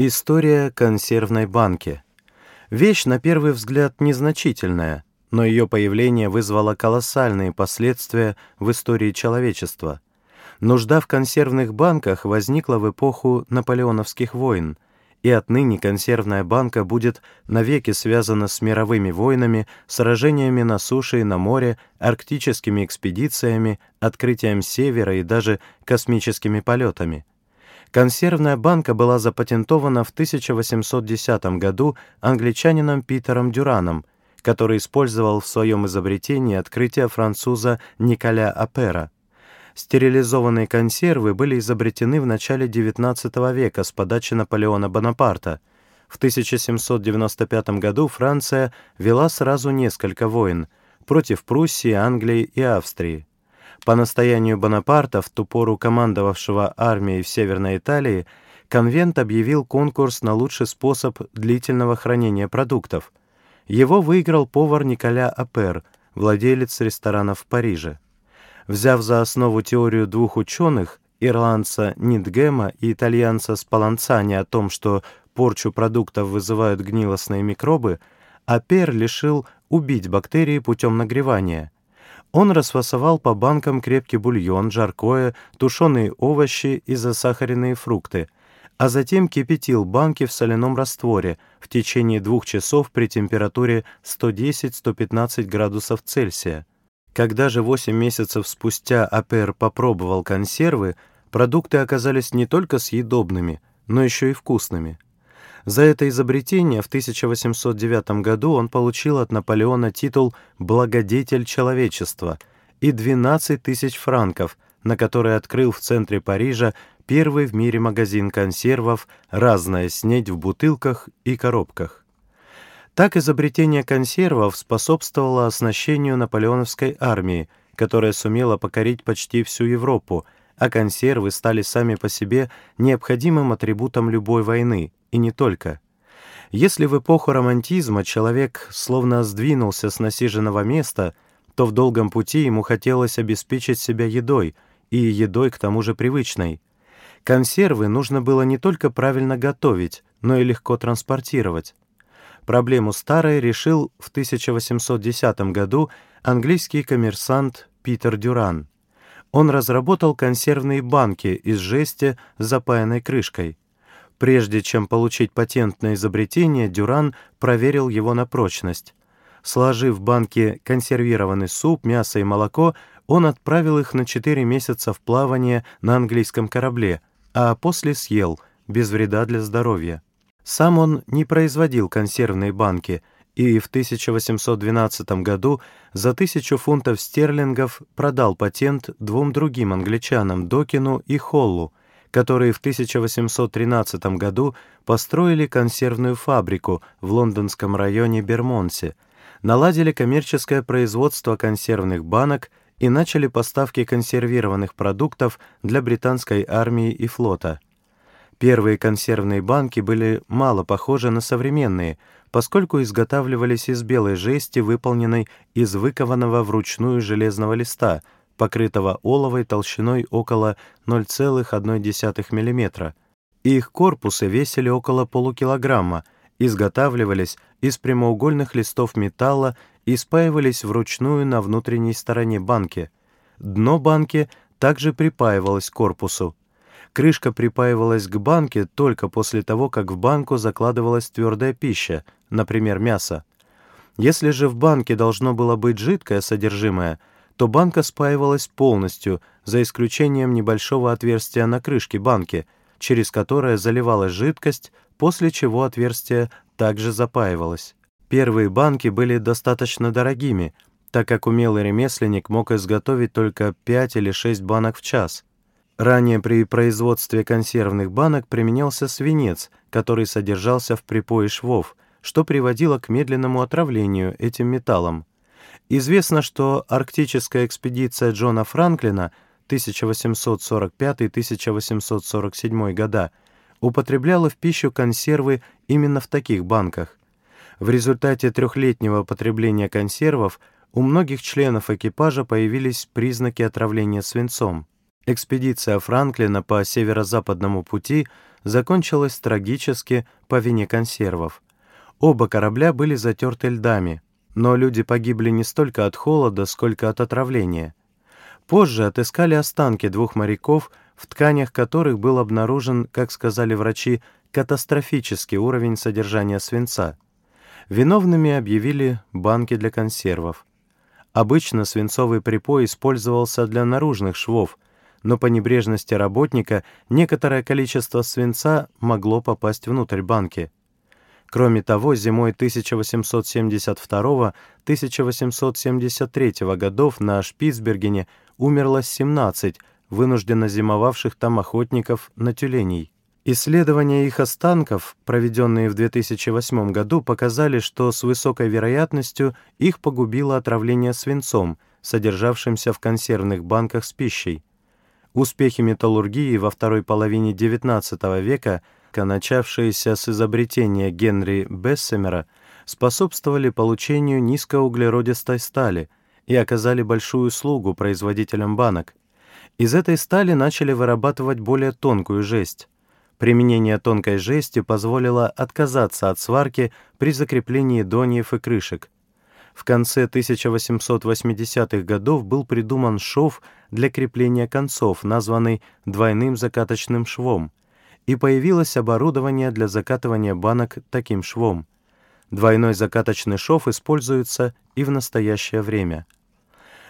История консервной банки. Вещь, на первый взгляд, незначительная, но ее появление вызвало колоссальные последствия в истории человечества. Нужда в консервных банках возникла в эпоху наполеоновских войн, и отныне консервная банка будет навеки связана с мировыми войнами, сражениями на суше и на море, арктическими экспедициями, открытием севера и даже космическими полетами. Консервная банка была запатентована в 1810 году англичанином Питером Дюраном, который использовал в своем изобретении открытие француза Николя Апера. Стерилизованные консервы были изобретены в начале XIX века с подачи Наполеона Бонапарта. В 1795 году Франция вела сразу несколько войн против Пруссии, Англии и Австрии. По настоянию Бонапарта, в ту пору командовавшего армией в Северной Италии, конвент объявил конкурс на лучший способ длительного хранения продуктов. Его выиграл повар Николя Апер, владелец ресторана в Париже. Взяв за основу теорию двух ученых, ирландца Нидгема и итальянца Спаланцани о том, что порчу продуктов вызывают гнилостные микробы, Апер решил убить бактерии путем нагревания – он расфасовал по банкам крепкий бульон, жаркое, тушеные овощи и засахаренные фрукты, а затем кипятил банки в соляном растворе в течение двух часов при температуре 110-115 градусов Цельсия. Когда же 8 месяцев спустя АПР попробовал консервы, продукты оказались не только съедобными, но еще и вкусными. За это изобретение в 1809 году он получил от Наполеона титул «Благодетель человечества» и 12 тысяч франков, на которые открыл в центре Парижа первый в мире магазин консервов «Разная снедь в бутылках и коробках». Так изобретение консервов способствовало оснащению наполеоновской армии, которая сумела покорить почти всю Европу, а консервы стали сами по себе необходимым атрибутом любой войны, и не только. Если в эпоху романтизма человек словно сдвинулся с насиженного места, то в долгом пути ему хотелось обеспечить себя едой, и едой к тому же привычной. Консервы нужно было не только правильно готовить, но и легко транспортировать. Проблему старой решил в 1810 году английский коммерсант Питер Дюран. Он разработал консервные банки из жести с запаянной крышкой. Прежде чем получить патент на изобретение, Дюран проверил его на прочность. Сложив в банке консервированный суп, мясо и молоко, он отправил их на 4 месяца в плавание на английском корабле, а после съел, без вреда для здоровья. Сам он не производил консервные банки и в 1812 году за тысячу фунтов стерлингов продал патент двум другим англичанам Докину и Холлу, которые в 1813 году построили консервную фабрику в лондонском районе Бермонсе, наладили коммерческое производство консервных банок и начали поставки консервированных продуктов для британской армии и флота. Первые консервные банки были мало похожи на современные, поскольку изготавливались из белой жести, выполненной из выкованного вручную железного листа – покрытого оловой толщиной около 0,1 мм. Их корпусы весили около полукилограмма, изготавливались из прямоугольных листов металла и спаивались вручную на внутренней стороне банки. Дно банки также припаивалось к корпусу. Крышка припаивалась к банке только после того, как в банку закладывалась твердая пища, например, мясо. Если же в банке должно было быть жидкое содержимое – то банка спаивалась полностью, за исключением небольшого отверстия на крышке банки, через которое заливалась жидкость, после чего отверстие также запаивалось. Первые банки были достаточно дорогими, так как умелый ремесленник мог изготовить только 5 или 6 банок в час. Ранее при производстве консервных банок применялся свинец, который содержался в припое швов, что приводило к медленному отравлению этим металлом. Известно, что арктическая экспедиция Джона Франклина 1845-1847 года употребляла в пищу консервы именно в таких банках. В результате трехлетнего потребления консервов у многих членов экипажа появились признаки отравления свинцом. Экспедиция Франклина по северо-западному пути закончилась трагически по вине консервов. Оба корабля были затерты льдами, но люди погибли не столько от холода, сколько от отравления. Позже отыскали останки двух моряков, в тканях которых был обнаружен, как сказали врачи, катастрофический уровень содержания свинца. Виновными объявили банки для консервов. Обычно свинцовый припой использовался для наружных швов, но по небрежности работника некоторое количество свинца могло попасть внутрь банки. Кроме того, зимой 1872-1873 годов на Шпицбергене умерло 17 вынужденно зимовавших там охотников на тюленей. Исследования их останков, проведенные в 2008 году, показали, что с высокой вероятностью их погубило отравление свинцом, содержавшимся в консервных банках с пищей. Успехи металлургии во второй половине XIX века, начавшиеся с изобретения Генри Бессемера, способствовали получению низкоуглеродистой стали и оказали большую услугу производителям банок. Из этой стали начали вырабатывать более тонкую жесть. Применение тонкой жести позволило отказаться от сварки при закреплении доньев и крышек. В конце 1880-х годов был придуман шов для крепления концов, названный двойным закаточным швом, и появилось оборудование для закатывания банок таким швом. Двойной закаточный шов используется и в настоящее время.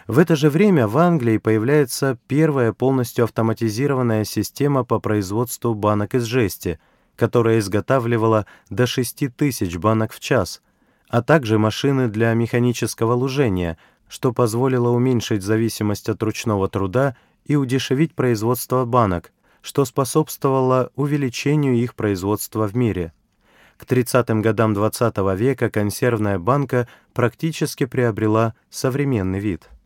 В это же время в Англии появляется первая полностью автоматизированная система по производству банок из жести, которая изготавливала до 6 тысяч банок в час – а также машины для механического лужения, что позволило уменьшить зависимость от ручного труда и удешевить производство банок, что способствовало увеличению их производства в мире. К 30-м годам XX -го века консервная банка практически приобрела современный вид.